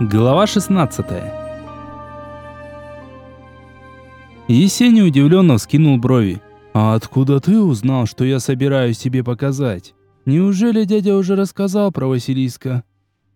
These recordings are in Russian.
Глава 16 Есеня удивленно вскинул брови. «А откуда ты узнал, что я собираюсь тебе показать? Неужели дядя уже рассказал про Василиска?»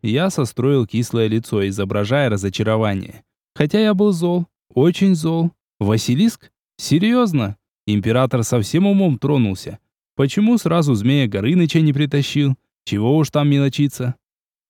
Я состроил кислое лицо, изображая разочарование. Хотя я был зол, очень зол. Василиск? Серьезно? Император совсем умом тронулся. Почему сразу змея Горыныча не притащил? Чего уж там мелочиться?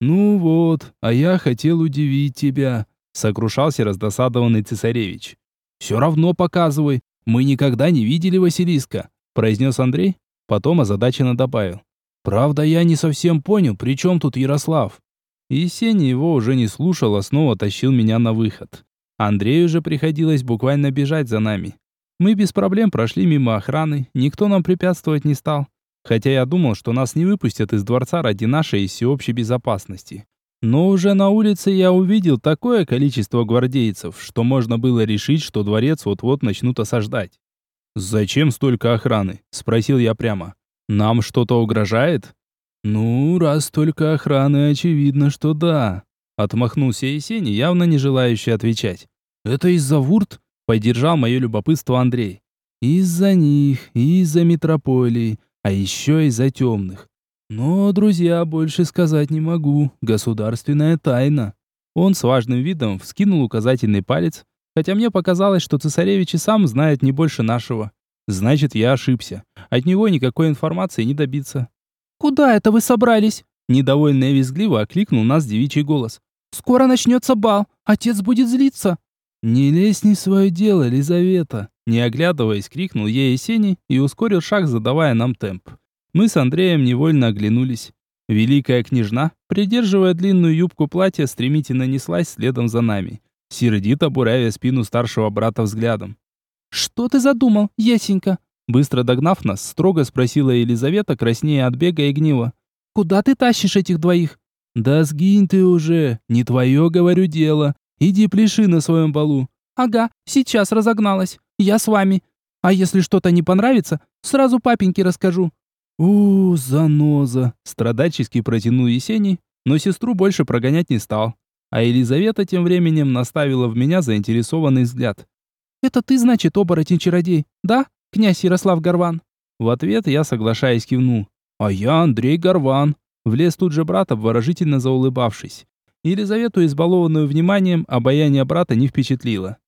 «Ну вот, а я хотел удивить тебя», — сокрушался раздосадованный цесаревич. «Все равно показывай, мы никогда не видели Василиска», — произнес Андрей, потом озадаченно добавил. «Правда, я не совсем понял, при чем тут Ярослав?» Есеня его уже не слушал, а снова тащил меня на выход. Андрею же приходилось буквально бежать за нами. Мы без проблем прошли мимо охраны, никто нам препятствовать не стал. Хотя я думал, что нас не выпустят из дворца ради нашей всеобщей безопасности. Но уже на улице я увидел такое количество гвардейцев, что можно было решить, что дворец вот-вот начнут осаждать. «Зачем столько охраны?» – спросил я прямо. «Нам что-то угрожает?» «Ну, раз столько охраны, очевидно, что да», – отмахнулся Есений, явно не желающий отвечать. «Это из-за вурт?» – поддержал мое любопытство Андрей. «Из-за них, из-за метрополии а еще из-за темных. Но, друзья, больше сказать не могу. Государственная тайна. Он с важным видом вскинул указательный палец, хотя мне показалось, что цесаревич и сам знает не больше нашего. Значит, я ошибся. От него никакой информации не добиться. «Куда это вы собрались?» Недовольно и визгливо окликнул нас девичий голос. «Скоро начнется бал. Отец будет злиться». «Не лезь не в свое дело, Лизавета!» Не оглядываясь, крикнул ей Есений и ускорил шаг, задавая нам темп. Мы с Андреем невольно оглянулись. Великая княжна, придерживая длинную юбку платья, стремительно неслась следом за нами, сердито буравя спину старшего брата взглядом. «Что ты задумал, Есенька?» Быстро догнав нас, строго спросила Елизавета, краснея от бега и гнева. «Куда ты тащишь этих двоих?» «Да сгинь ты уже, не твое, говорю, дело. Иди пляши на своем балу». «Ага, сейчас разогналась. Я с вами. А если что-то не понравится, сразу папеньке расскажу». «У, заноза!» — страдальчески протянул Есений, но сестру больше прогонять не стал. А Елизавета тем временем наставила в меня заинтересованный взгляд. «Это ты, значит, оборотень-чародей, да, князь Ярослав Горван?» В ответ я, соглашаясь, кивнул. «А я Андрей Горван!» Влез тут же брат, обворожительно заулыбавшись. Елизавету, избалованную вниманием, обаяние брата не впечатлило.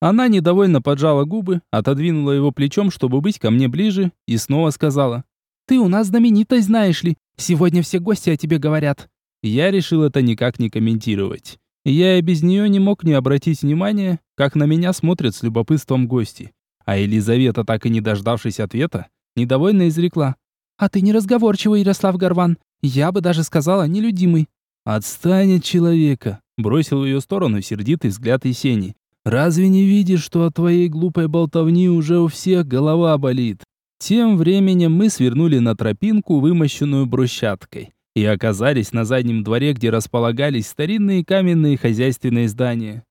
Она недовольно поджала губы, отодвинула его плечом, чтобы быть ко мне ближе, и снова сказала. «Ты у нас знаменитость, знаешь ли. Сегодня все гости о тебе говорят». Я решил это никак не комментировать. Я и без нее не мог не обратить внимания, как на меня смотрят с любопытством гости. А Елизавета, так и не дождавшись ответа, недовольно изрекла. «А ты неразговорчивый, Ярослав Горван. Я бы даже сказала, нелюдимый». «Отстань от человека», — бросил в ее сторону сердитый взгляд Есени. Разве не видишь, что от твоей глупой болтовни уже у всех голова болит? Тем временем мы свернули на тропинку, вымощенную брусчаткой, и оказались на заднем дворе, где располагались старинные каменные хозяйственные здания.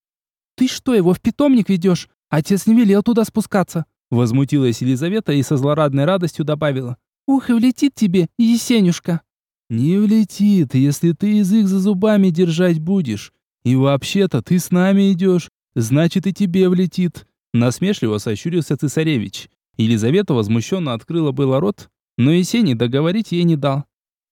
«Ты что, его в питомник ведешь? Отец не велел туда спускаться!» Возмутилась Елизавета и со злорадной радостью добавила. «Ух, и влетит тебе, Есенюшка!» «Не влетит, если ты язык за зубами держать будешь. И вообще-то ты с нами идешь, Значит, и тебе влетит. Насмешливо сощурился цесаревич. Елизавета возмущенно открыла было рот, но Есений договорить ей не дал.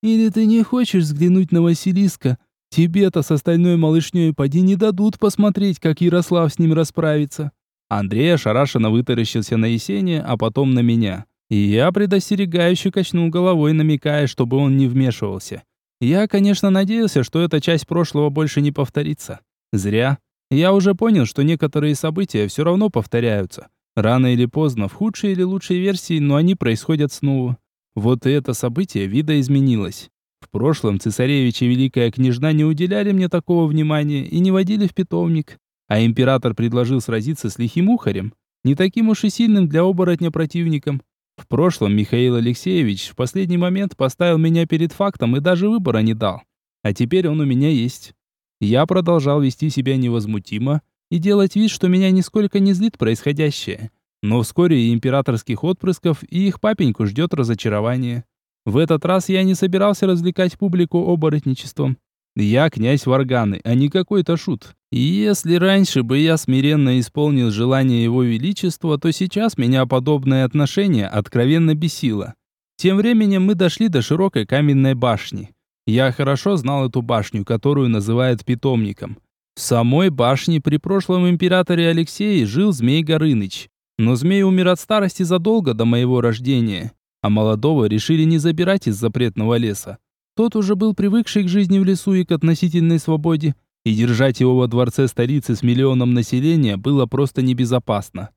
«Или ты не хочешь взглянуть на Василиска? Тебе-то с остальной малышней поди не дадут посмотреть, как Ярослав с ним расправится». Андрей ошарашенно вытаращился на Есения, а потом на меня. Я предостерегающе качнул головой, намекая, чтобы он не вмешивался. Я, конечно, надеялся, что эта часть прошлого больше не повторится. Зря. Я уже понял, что некоторые события все равно повторяются. Рано или поздно, в худшей или лучшей версии, но они происходят снова. Вот и это событие видоизменилось. В прошлом цесаревич и великая княжна не уделяли мне такого внимания и не водили в питомник. А император предложил сразиться с лихим ухарем, не таким уж и сильным для оборотня противником. В прошлом Михаил Алексеевич в последний момент поставил меня перед фактом и даже выбора не дал. А теперь он у меня есть. Я продолжал вести себя невозмутимо и делать вид, что меня нисколько не злит происходящее. Но вскоре и императорских отпрысков, и их папеньку ждет разочарование. В этот раз я не собирался развлекать публику оборотничеством. Я князь Варганы, а не какой-то шут. И если раньше бы я смиренно исполнил желание его величества, то сейчас меня подобное отношение откровенно бесило. Тем временем мы дошли до широкой каменной башни. Я хорошо знал эту башню, которую называют питомником. В самой башне при прошлом императоре Алексее жил Змей Горыныч. Но змей умер от старости задолго до моего рождения, а молодого решили не забирать из запретного леса. Тот уже был привыкший к жизни в лесу и к относительной свободе, и держать его во дворце столицы с миллионом населения было просто небезопасно.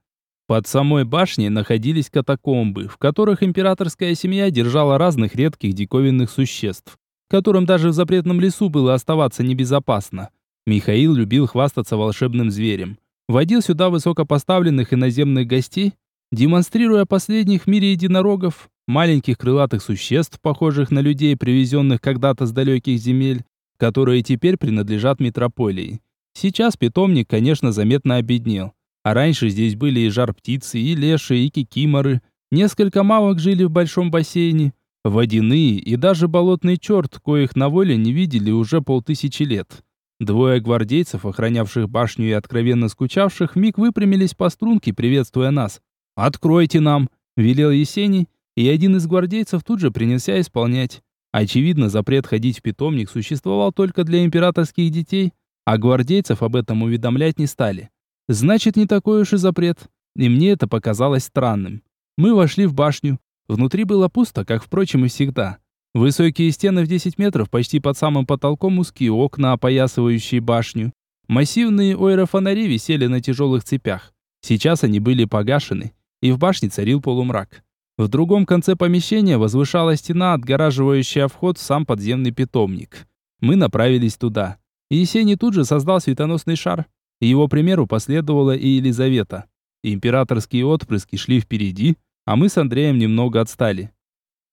Под самой башней находились катакомбы, в которых императорская семья держала разных редких диковинных существ, которым даже в запретном лесу было оставаться небезопасно. Михаил любил хвастаться волшебным зверем. Водил сюда высокопоставленных иноземных гостей, демонстрируя последних в мире единорогов, маленьких крылатых существ, похожих на людей, привезенных когда-то с далеких земель, которые теперь принадлежат метрополии. Сейчас питомник, конечно, заметно обеднел. А раньше здесь были и жар-птицы, и леши, и кикиморы. Несколько мавок жили в большом бассейне. Водяные и даже болотный черт, коих на воле не видели уже полтысячи лет. Двое гвардейцев, охранявших башню и откровенно скучавших, миг выпрямились по струнке, приветствуя нас. «Откройте нам!» – велел Есений, и один из гвардейцев тут же принялся исполнять. Очевидно, запрет ходить в питомник существовал только для императорских детей, а гвардейцев об этом уведомлять не стали. Значит, не такой уж и запрет. И мне это показалось странным. Мы вошли в башню. Внутри было пусто, как, впрочем, и всегда. Высокие стены в 10 метров, почти под самым потолком узкие окна, опоясывающие башню. Массивные ойрофонари висели на тяжелых цепях. Сейчас они были погашены, и в башне царил полумрак. В другом конце помещения возвышалась стена, отгораживающая вход в сам подземный питомник. Мы направились туда. Есений тут же создал светоносный шар. Его примеру последовала и Елизавета. Императорские отпрыски шли впереди, а мы с Андреем немного отстали.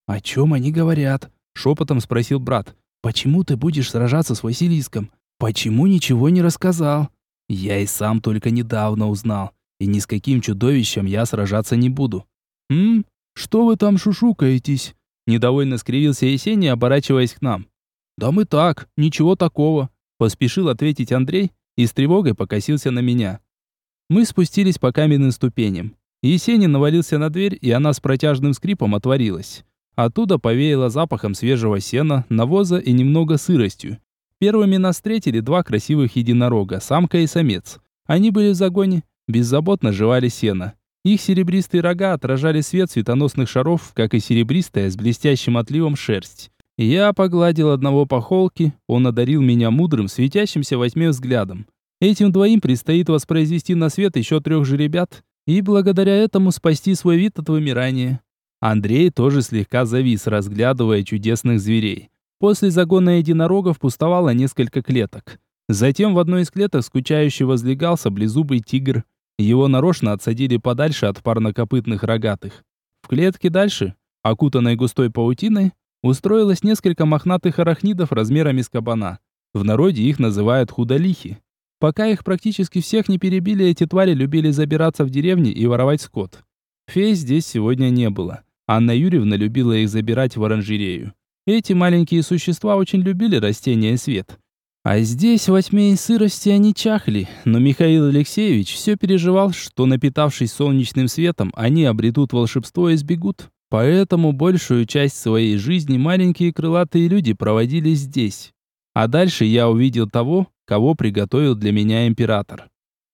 «О чем они говорят?» — шепотом спросил брат. «Почему ты будешь сражаться с Василиском? Почему ничего не рассказал?» «Я и сам только недавно узнал, и ни с каким чудовищем я сражаться не буду». «М? «Что вы там шушукаетесь?» Недовольно скривился Есений, оборачиваясь к нам. «Да мы так, ничего такого», — поспешил ответить Андрей и с тревогой покосился на меня. Мы спустились по каменным ступеням. Есенин навалился на дверь, и она с протяжным скрипом отворилась. Оттуда повеяло запахом свежего сена, навоза и немного сыростью. Первыми нас встретили два красивых единорога, самка и самец. Они были в загоне, беззаботно жевали сено. Их серебристые рога отражали свет светоносных шаров, как и серебристая с блестящим отливом шерсть. Я погладил одного по холке, он одарил меня мудрым, светящимся во тьме взглядом. Этим двоим предстоит воспроизвести на свет еще трех жеребят и благодаря этому спасти свой вид от вымирания. Андрей тоже слегка завис, разглядывая чудесных зверей. После загона единорогов пустовало несколько клеток. Затем в одной из клеток скучающе возлегал саблезубый тигр. Его нарочно отсадили подальше от парнокопытных рогатых. В клетке дальше, окутанной густой паутиной, устроилось несколько мохнатых арахнидов размерами с кабана. В народе их называют худолихи. Пока их практически всех не перебили, эти твари любили забираться в деревни и воровать скот. Фей здесь сегодня не было. Анна Юрьевна любила их забирать в оранжерею. Эти маленькие существа очень любили растения и свет. А здесь во тьме и сырости они чахли, но Михаил Алексеевич все переживал, что напитавшись солнечным светом, они обретут волшебство и сбегут. Поэтому большую часть своей жизни маленькие крылатые люди проводили здесь. А дальше я увидел того, кого приготовил для меня император.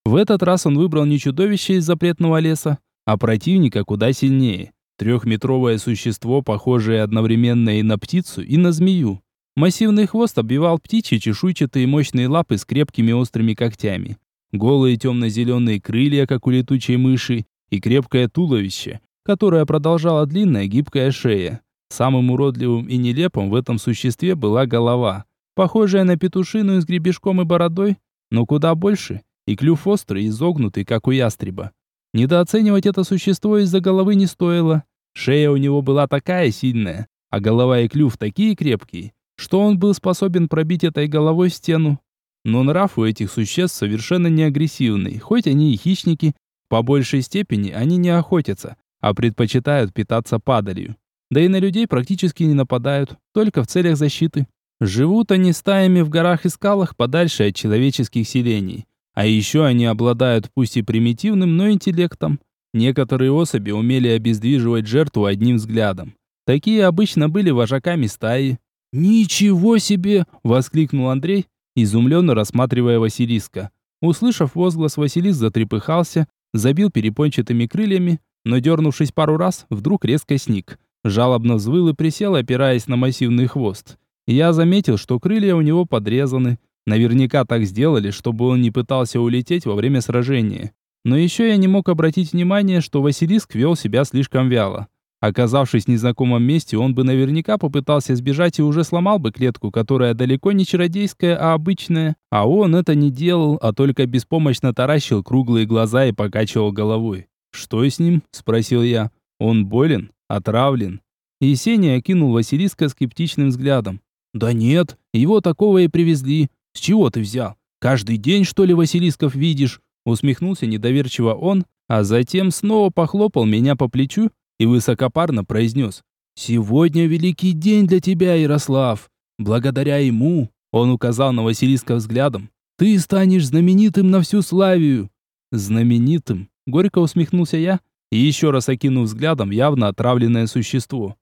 В этот раз он выбрал не чудовище из запретного леса, а противника куда сильнее. Трехметровое существо, похожее одновременно и на птицу, и на змею. Массивный хвост обвивал птичьи чешуйчатые мощные лапы с крепкими острыми когтями. Голые темно-зеленые крылья, как у летучей мыши, и крепкое туловище, которое продолжала длинная гибкая шея. Самым уродливым и нелепым в этом существе была голова, похожая на петушиную с гребешком и бородой, но куда больше, и клюв острый, изогнутый, как у ястреба. Недооценивать это существо из-за головы не стоило. Шея у него была такая сильная, а голова и клюв такие крепкие, что он был способен пробить этой головой стену. Но нрав у этих существ совершенно не агрессивный, хоть они и хищники, по большей степени они не охотятся, а предпочитают питаться падалью. Да и на людей практически не нападают, только в целях защиты. Живут они стаями в горах и скалах подальше от человеческих селений. А еще они обладают пусть и примитивным, но интеллектом. Некоторые особи умели обездвиживать жертву одним взглядом. Такие обычно были вожаками стаи. «Ничего себе!» – воскликнул Андрей, изумленно рассматривая Василиска. Услышав возглас, Василиск затрепыхался, забил перепончатыми крыльями, но дернувшись пару раз, вдруг резко сник. Жалобно взвыл и присел, опираясь на массивный хвост. Я заметил, что крылья у него подрезаны. Наверняка так сделали, чтобы он не пытался улететь во время сражения. Но еще я не мог обратить внимание, что Василиск вел себя слишком вяло. Оказавшись в незнакомом месте, он бы наверняка попытался сбежать и уже сломал бы клетку, которая далеко не чародейская, а обычная. А он это не делал, а только беспомощно таращил круглые глаза и покачивал головой. «Что с ним?» – спросил я. «Он болен? Отравлен?» Есения окинул Василиска скептичным взглядом. «Да нет, его такого и привезли. С чего ты взял? Каждый день, что ли, Василисков видишь?» Усмехнулся недоверчиво он, а затем снова похлопал меня по плечу и высокопарно произнес. «Сегодня великий день для тебя, Ярослав. Благодаря ему, он указал на Василиска взглядом, ты станешь знаменитым на всю Славию». «Знаменитым?» — горько усмехнулся я и еще раз окинув взглядом явно отравленное существо.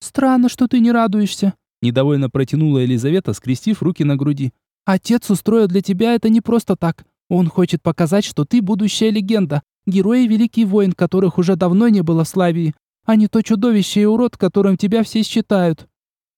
«Странно, что ты не радуешься», Недовольно протянула Елизавета, скрестив руки на груди. «Отец устроил для тебя это не просто так. Он хочет показать, что ты будущая легенда, герой и великий воин, которых уже давно не было в Славии, а не то чудовище и урод, которым тебя все считают».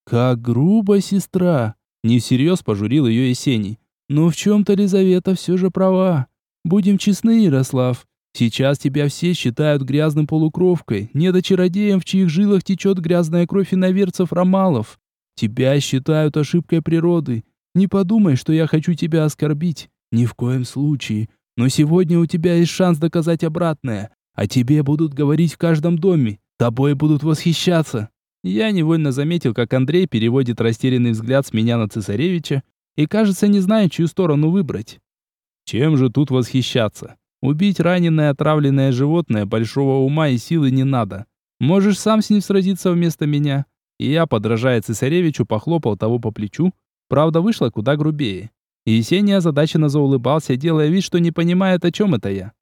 «Как грубо, сестра!» Не всерьез пожурил ее Есений. «Но в чем-то Елизавета все же права. Будем честны, Ярослав. Сейчас тебя все считают грязным полукровкой, недочародеем, в чьих жилах течет грязная кровь иноверцев-ромалов. Тебя считают ошибкой природы. Не подумай, что я хочу тебя оскорбить. Ни в коем случае. Но сегодня у тебя есть шанс доказать обратное. О тебе будут говорить в каждом доме. Тобой будут восхищаться. Я невольно заметил, как Андрей переводит растерянный взгляд с меня на цесаревича и, кажется, не знает, чью сторону выбрать. Чем же тут восхищаться? Убить раненое отравленное животное большого ума и силы не надо. Можешь сам с ним сразиться вместо меня. И я, подражая цесаревичу, похлопал того по плечу. Правда, вышло куда грубее. Есения озадаченно заулыбался, делая вид, что не понимает, о чем это я.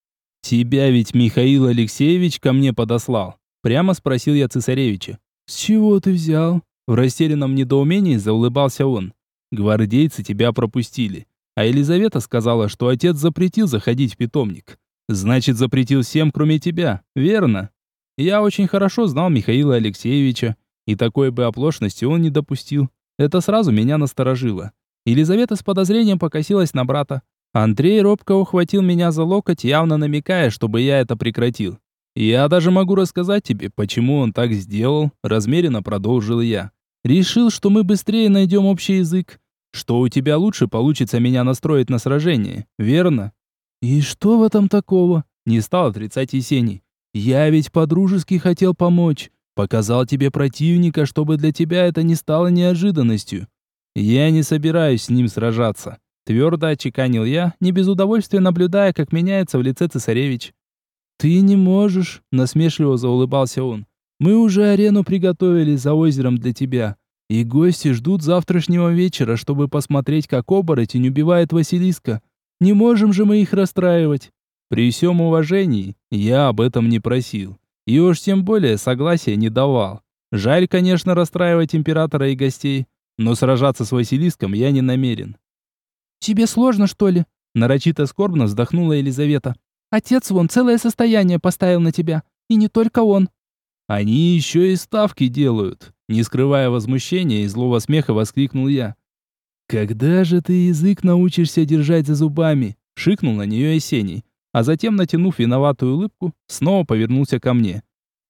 «Тебя ведь Михаил Алексеевич ко мне подослал?» Прямо спросил я цесаревича. «С чего ты взял?» В растерянном недоумении заулыбался он. «Гвардейцы тебя пропустили. А Елизавета сказала, что отец запретил заходить в питомник. Значит, запретил всем, кроме тебя, верно?» Я очень хорошо знал Михаила Алексеевича и такой бы оплошности он не допустил. Это сразу меня насторожило. Елизавета с подозрением покосилась на брата. Андрей робко ухватил меня за локоть, явно намекая, чтобы я это прекратил. «Я даже могу рассказать тебе, почему он так сделал», — размеренно продолжил я. «Решил, что мы быстрее найдем общий язык, что у тебя лучше получится меня настроить на сражение, верно?» «И что в этом такого?» — не стал отрицать Есений. «Я ведь по-дружески хотел помочь. Показал тебе противника, чтобы для тебя это не стало неожиданностью. Я не собираюсь с ним сражаться. Твердо отчеканил я, не без удовольствия наблюдая, как меняется в лице цесаревич. «Ты не можешь», — насмешливо заулыбался он. «Мы уже арену приготовили за озером для тебя, и гости ждут завтрашнего вечера, чтобы посмотреть, как оборотень убивает Василиска. Не можем же мы их расстраивать». При всем уважении, я об этом не просил. И уж тем более согласия не давал. Жаль, конечно, расстраивать императора и гостей, но сражаться с Василиском я не намерен. «Тебе сложно, что ли?» Нарочито скорбно вздохнула Елизавета. «Отец вон целое состояние поставил на тебя. И не только он». «Они еще и ставки делают», не скрывая возмущения и злого смеха, воскликнул я. «Когда же ты язык научишься держать за зубами?» Шикнул на нее Есений а затем, натянув виноватую улыбку, снова повернулся ко мне.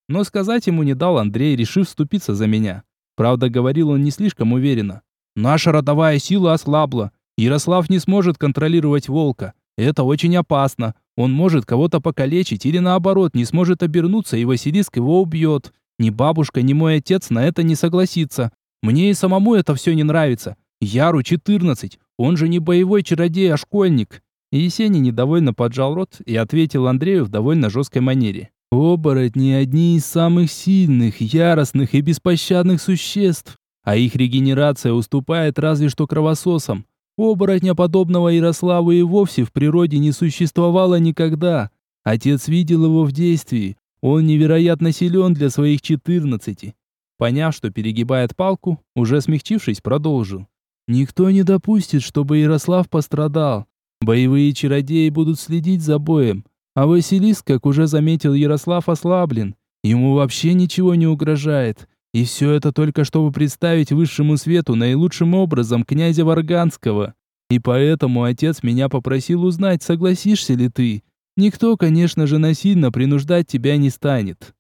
Но сказать ему не дал Андрей, решив вступиться за меня. Правда, говорил он не слишком уверенно. «Наша родовая сила ослабла. Ярослав не сможет контролировать волка. Это очень опасно. Он может кого-то покалечить или наоборот не сможет обернуться, и Василиск его убьет. Ни бабушка, ни мой отец на это не согласится. Мне и самому это все не нравится. Яру 14. Он же не боевой чародей, а школьник. И Есений недовольно поджал рот и ответил Андрею в довольно жесткой манере. «Оборотни – одни из самых сильных, яростных и беспощадных существ. а их регенерация уступает разве что кровососам. Оборотня подобного Ярославу и вовсе в природе не существовало никогда. Отец видел его в действии. Он невероятно силен для своих четырнадцати. Поняв, что перегибает палку, уже смягчившись, продолжил. Никто не допустит, чтобы Ярослав пострадал. Боевые чародеи будут следить за боем. А Василиск, как уже заметил Ярослав, ослаблен. Ему вообще ничего не угрожает. И все это только чтобы представить высшему свету наилучшим образом князя Варганского. И поэтому отец меня попросил узнать, согласишься ли ты. Никто, конечно же, насильно принуждать тебя не станет.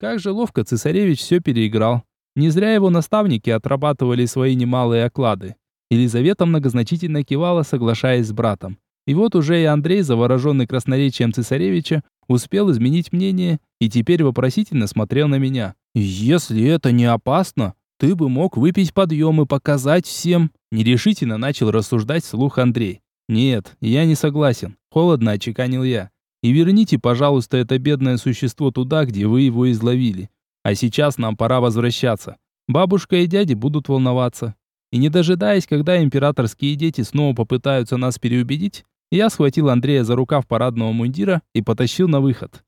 Как же ловко цесаревич все переиграл. Не зря его наставники отрабатывали свои немалые оклады. Елизавета многозначительно кивала, соглашаясь с братом. И вот уже и Андрей, завороженный красноречием цесаревича, успел изменить мнение и теперь вопросительно смотрел на меня. «Если это не опасно, ты бы мог выпить подъем и показать всем», нерешительно начал рассуждать вслух Андрей. «Нет, я не согласен», холодно очеканил я. «И верните, пожалуйста, это бедное существо туда, где вы его изловили. А сейчас нам пора возвращаться. Бабушка и дяди будут волноваться». И не дожидаясь, когда императорские дети снова попытаются нас переубедить, я схватил Андрея за рукав парадного мундира и потащил на выход.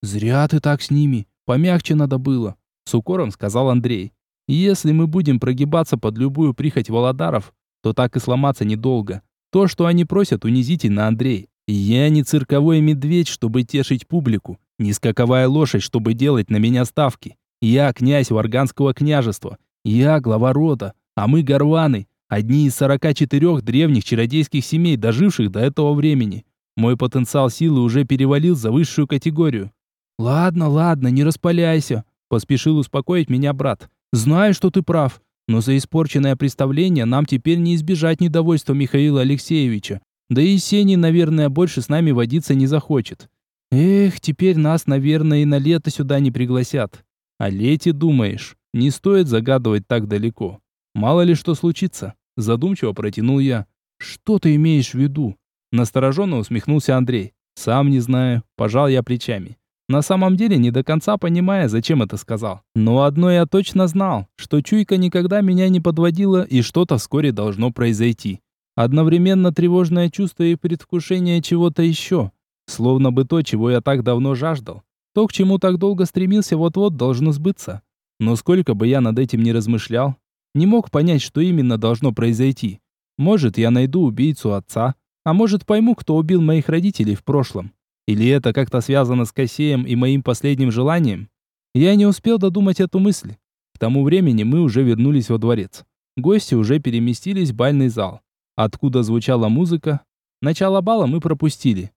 «Зря ты так с ними. Помягче надо было», — с укором сказал Андрей. «Если мы будем прогибаться под любую прихоть Володаров, то так и сломаться недолго. То, что они просят, унизительно, Андрей. Я не цирковой медведь, чтобы тешить публику, не скаковая лошадь, чтобы делать на меня ставки. Я князь Варганского княжества. Я глава рода, а мы горваны, Одни из 44 древних чародейских семей, доживших до этого времени. Мой потенциал силы уже перевалил за высшую категорию. «Ладно, ладно, не распаляйся», — поспешил успокоить меня брат. «Знаю, что ты прав, но за испорченное представление нам теперь не избежать недовольства Михаила Алексеевича. Да и Сений, наверное, больше с нами водиться не захочет. Эх, теперь нас, наверное, и на лето сюда не пригласят. О лете думаешь? Не стоит загадывать так далеко. Мало ли что случится. Задумчиво протянул я. Что ты имеешь в виду? Настороженно усмехнулся Андрей. Сам не знаю. Пожал я плечами. На самом деле не до конца понимая, зачем это сказал. Но одно я точно знал, что чуйка никогда меня не подводила и что-то вскоре должно произойти. Одновременно тревожное чувство и предвкушение чего-то еще. Словно бы то, чего я так давно жаждал. То, к чему так долго стремился, вот-вот должно сбыться. Но сколько бы я над этим не размышлял, не мог понять, что именно должно произойти. Может, я найду убийцу отца, а может, пойму, кто убил моих родителей в прошлом. Или это как-то связано с Кассеем и моим последним желанием? Я не успел додумать эту мысль. К тому времени мы уже вернулись во дворец. Гости уже переместились в бальный зал, откуда звучала музыка. Начало бала мы пропустили.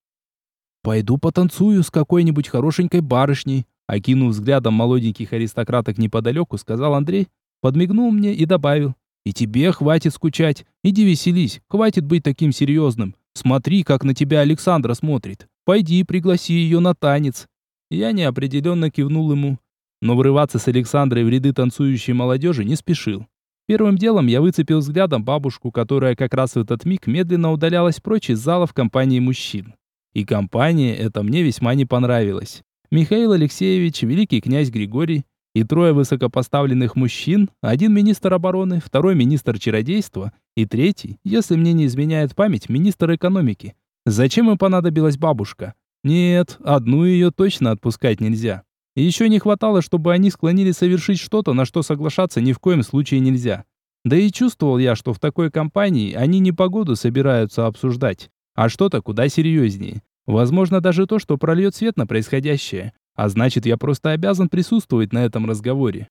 «Пойду потанцую с какой-нибудь хорошенькой барышней», окинув взглядом молоденьких аристократок неподалеку, сказал Андрей, Подмигнул мне и добавил. «И тебе хватит скучать. Иди веселись. Хватит быть таким серьезным. Смотри, как на тебя Александра смотрит. Пойди, пригласи ее на танец». Я неопределенно кивнул ему. Но врываться с Александрой в ряды танцующей молодежи не спешил. Первым делом я выцепил взглядом бабушку, которая как раз в этот миг медленно удалялась прочь из зала в компании мужчин. И компания эта мне весьма не понравилась. Михаил Алексеевич, великий князь Григорий, и трое высокопоставленных мужчин, один министр обороны, второй министр чародейства и третий, если мне не изменяет память, министр экономики. Зачем им понадобилась бабушка? Нет, одну ее точно отпускать нельзя. Еще не хватало, чтобы они склонили совершить что-то, на что соглашаться ни в коем случае нельзя. Да и чувствовал я, что в такой компании они не погоду собираются обсуждать, а что-то куда серьезнее. Возможно, даже то, что прольет свет на происходящее. А значит, я просто обязан присутствовать на этом разговоре.